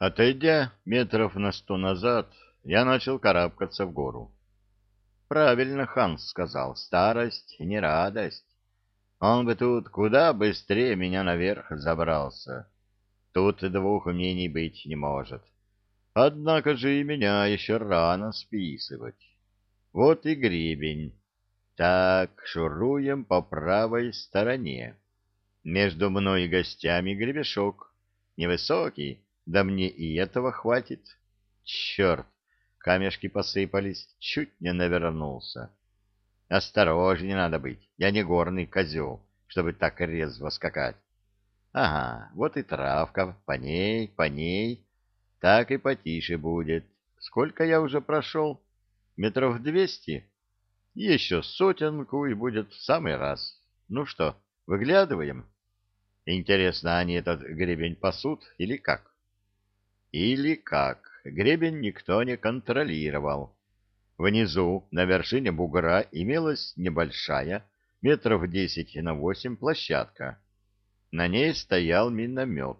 Отойдя метров на сто назад, я начал карабкаться в гору. Правильно Ханс сказал, старость не радость. Он бы тут куда быстрее меня наверх забрался. Тут двух мнений быть не может. Однако же и меня еще рано списывать. Вот и гребень. Так, шуруем по правой стороне. Между мной и гостями гребешок. Невысокий, да мне и этого хватит. Черт, камешки посыпались, чуть не навернулся. Осторожнее надо быть, я не горный козел, чтобы так резво скакать. Ага, вот и травка, по ней, по ней, так и потише будет. Сколько я уже прошел? Метров двести? Еще сотенку и будет в самый раз. Ну что, выглядываем? Интересно, они этот гребень пасут или как? Или как? Гребень никто не контролировал. Внизу, на вершине бугра, имелась небольшая, метров десять на восемь, площадка. На ней стоял миномет.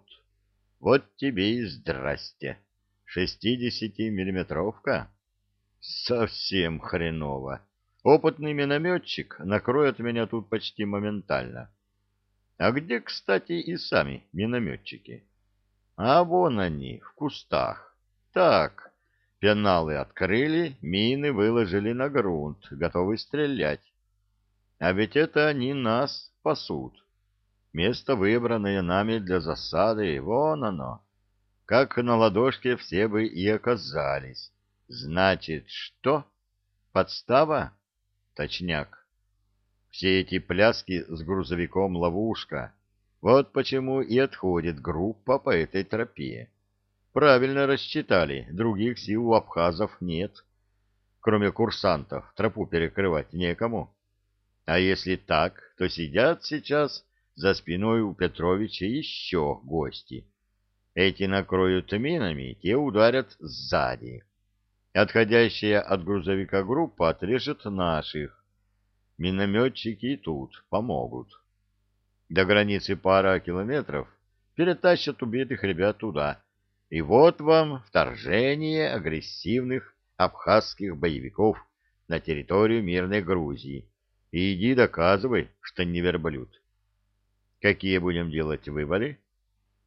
Вот тебе и здрасте. Шестидесятимиллиметровка? Совсем хреново. Опытный минометчик накроет меня тут почти моментально. А где, кстати, и сами минометчики? А вон они, в кустах. Так, пеналы открыли, мины выложили на грунт, готовы стрелять. А ведь это они нас пасут. Место, выбранное нами для засады, вон оно. Как на ладошке все бы и оказались. Значит, что? Подстава? Точняк. Все эти пляски с грузовиком ловушка. Вот почему и отходит группа по этой тропе. Правильно рассчитали, других сил у абхазов нет. Кроме курсантов, тропу перекрывать некому. А если так, то сидят сейчас за спиной у Петровича еще гости. Эти накроют минами, те ударят сзади. Отходящая от грузовика группа отрежет наших. Минометчики и тут помогут. До границы пара километров перетащат убитых ребят туда. И вот вам вторжение агрессивных абхазских боевиков на территорию мирной Грузии. И иди доказывай, что не верблюд. Какие будем делать выборы?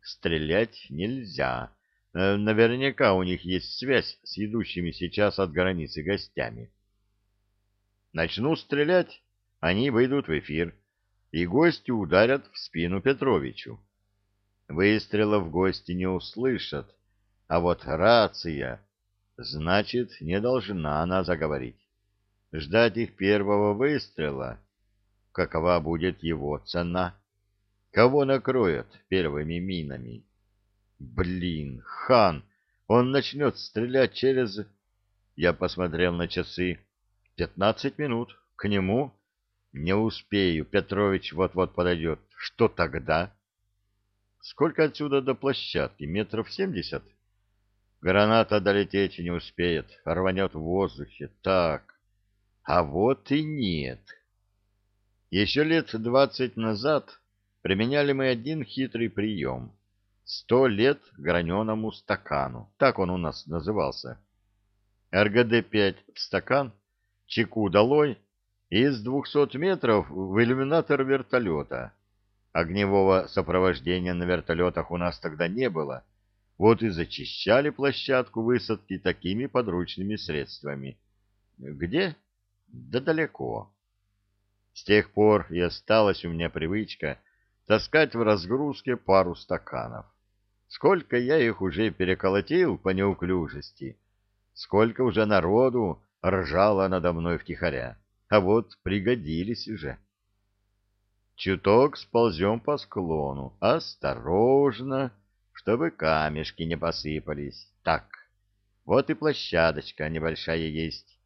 Стрелять нельзя. Э, наверняка у них есть связь с идущими сейчас от границы гостями. Начну стрелять, они выйдут в эфир, и гости ударят в спину Петровичу. Выстрелов гости не услышат, а вот рация, значит, не должна она заговорить. Ждать их первого выстрела, какова будет его цена? Кого накроют первыми минами? Блин, хан, он начнет стрелять через... Я посмотрел на часы. Пятнадцать минут. К нему? Не успею, Петрович вот-вот подойдет. Что тогда? Сколько отсюда до площадки? Метров семьдесят? Граната долететь не успеет, рванет в воздухе. Так, а вот и нет. Еще лет двадцать назад применяли мы один хитрый прием. Сто лет граненому стакану. Так он у нас назывался. РГД-5 в стакан, чеку долой, и с двухсот метров в иллюминатор вертолета. Огневого сопровождения на вертолетах у нас тогда не было. Вот и зачищали площадку высадки такими подручными средствами. Где? Да далеко. С тех пор и осталась у меня привычка таскать в разгрузке пару стаканов. Сколько я их уже переколотил по неуклюжести, сколько уже народу ржало надо мной втихаря, а вот пригодились уже. Чуток сползем по склону, осторожно, чтобы камешки не посыпались. Так, вот и площадочка небольшая есть.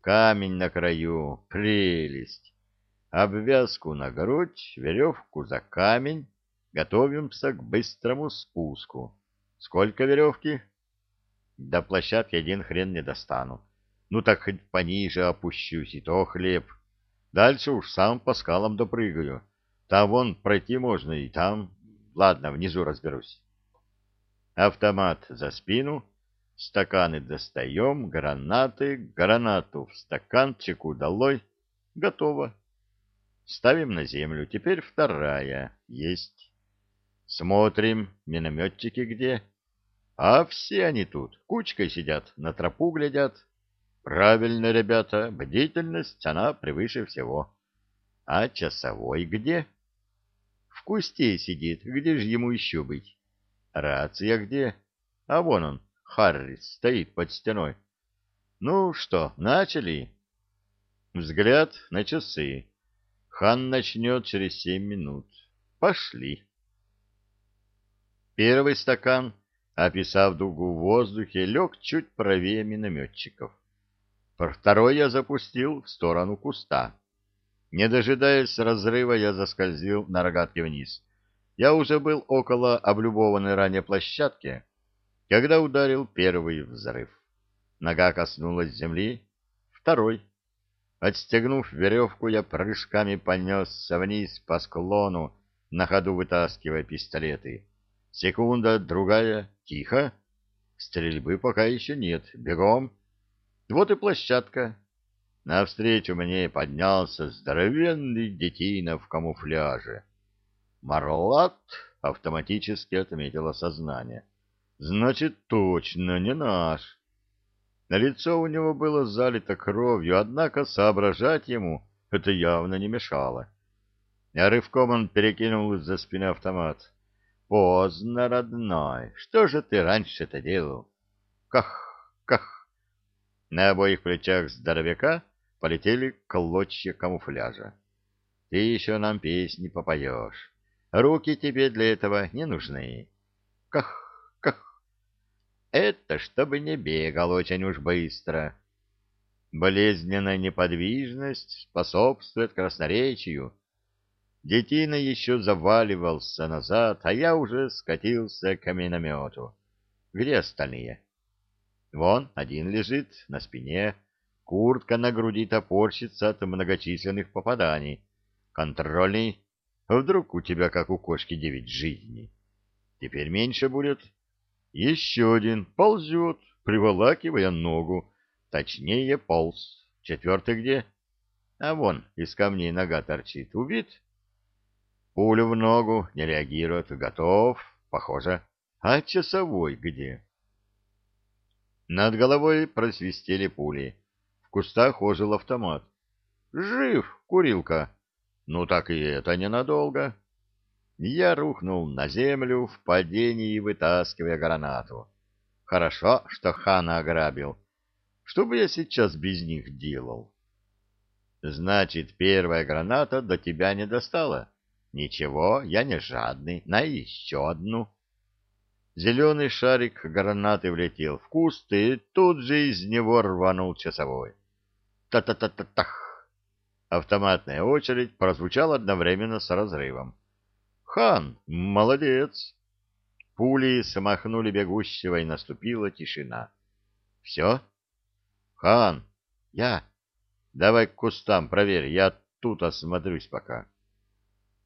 Камень на краю, прелесть обвязку на грудь, веревку за камень, готовимся к быстрому спуску. Сколько веревки? До площадки один хрен не достану. Ну так хоть пониже опущусь, и то хлеб. Дальше уж сам по скалам допрыгаю. Там вон пройти можно, и там... Ладно, внизу разберусь. Автомат за спину, стаканы достаем, гранаты, гранату в стаканчик удалой. Готово. Ставим на землю. Теперь вторая. Есть. Смотрим, минометчики где. А все они тут, кучкой сидят, на тропу глядят. Правильно, ребята, бдительность, она превыше всего. А часовой где? В кусте сидит, где же ему еще быть? Рация где? А вон он, Харрис, стоит под стеной. Ну что, начали? Взгляд на часы. Хан начнет через семь минут. Пошли. Первый стакан, описав дугу в воздухе, лег чуть правее минометчиков. Второй я запустил в сторону куста. Не дожидаясь разрыва, я заскользил на рогатке вниз. Я уже был около облюбованной ранее площадки, когда ударил первый взрыв. Нога коснулась земли, второй. Отстегнув веревку, я прыжками понесся вниз по склону, на ходу вытаскивая пистолеты. Секунда, другая, тихо. Стрельбы пока еще нет. Бегом. Вот и площадка. Навстречу мне поднялся здоровенный детина в камуфляже. «Марлат!» — автоматически отметило сознание. «Значит, точно не наш». На лицо у него было залито кровью, однако соображать ему это явно не мешало. А рывком он перекинул из-за спины автомат. «Поздно, родной. Что же ты раньше-то делал?» «Ках! Ках!» На обоих плечах здоровяка полетели клочья камуфляжа. «Ты еще нам песни попоешь. Руки тебе для этого не нужны. Ках! Это чтобы не бегал очень уж быстро. Болезненная неподвижность способствует красноречию. Детина еще заваливался назад, а я уже скатился к миномету. Где остальные? Вон, один лежит на спине, куртка на груди топорщится от многочисленных попаданий. Контрольный. Вдруг у тебя, как у кошки, девять жизней? Теперь меньше будет. Еще один ползет, приволакивая ногу. Точнее, полз. Четвертый где? А вон, из камней нога торчит. Убит? Пулю в ногу, не реагирует. Готов, похоже. А часовой где? Над головой просвистели пули. В кустах ожил автомат. Жив, курилка. Ну так и это ненадолго. Я рухнул на землю в падении, вытаскивая гранату. Хорошо, что хана ограбил. Что бы я сейчас без них делал? Значит, первая граната до тебя не достала? Ничего, я не жадный. На еще одну. Зеленый шарик гранаты влетел в куст, и тут же из него рванул часовой. Та-та-та-та-тах! Автоматная очередь прозвучала одновременно с разрывом. Хан, молодец. Пули смахнули бегущего, и наступила тишина. Все? Хан, я. Давай к кустам проверь, я тут осмотрюсь пока.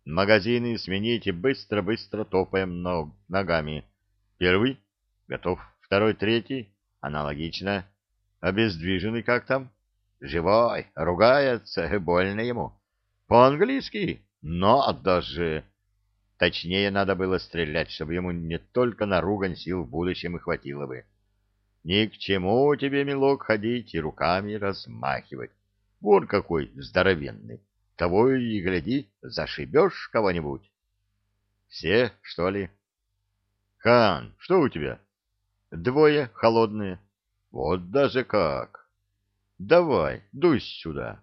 Магазины смените, быстро-быстро топаем ногами. Первый? Готов. Второй, третий? Аналогично. Обездвиженный как там? Живой, ругается, больно ему. По-английски? Надо же! Точнее, надо было стрелять, чтобы ему не только на ругань сил в будущем и хватило бы. Ни к чему тебе, милок, ходить и руками размахивать. Вон какой здоровенный. Того и гляди, зашибешь кого-нибудь. Все, что ли? Хан, что у тебя? Двое холодные. Вот даже как. Давай, дуй сюда.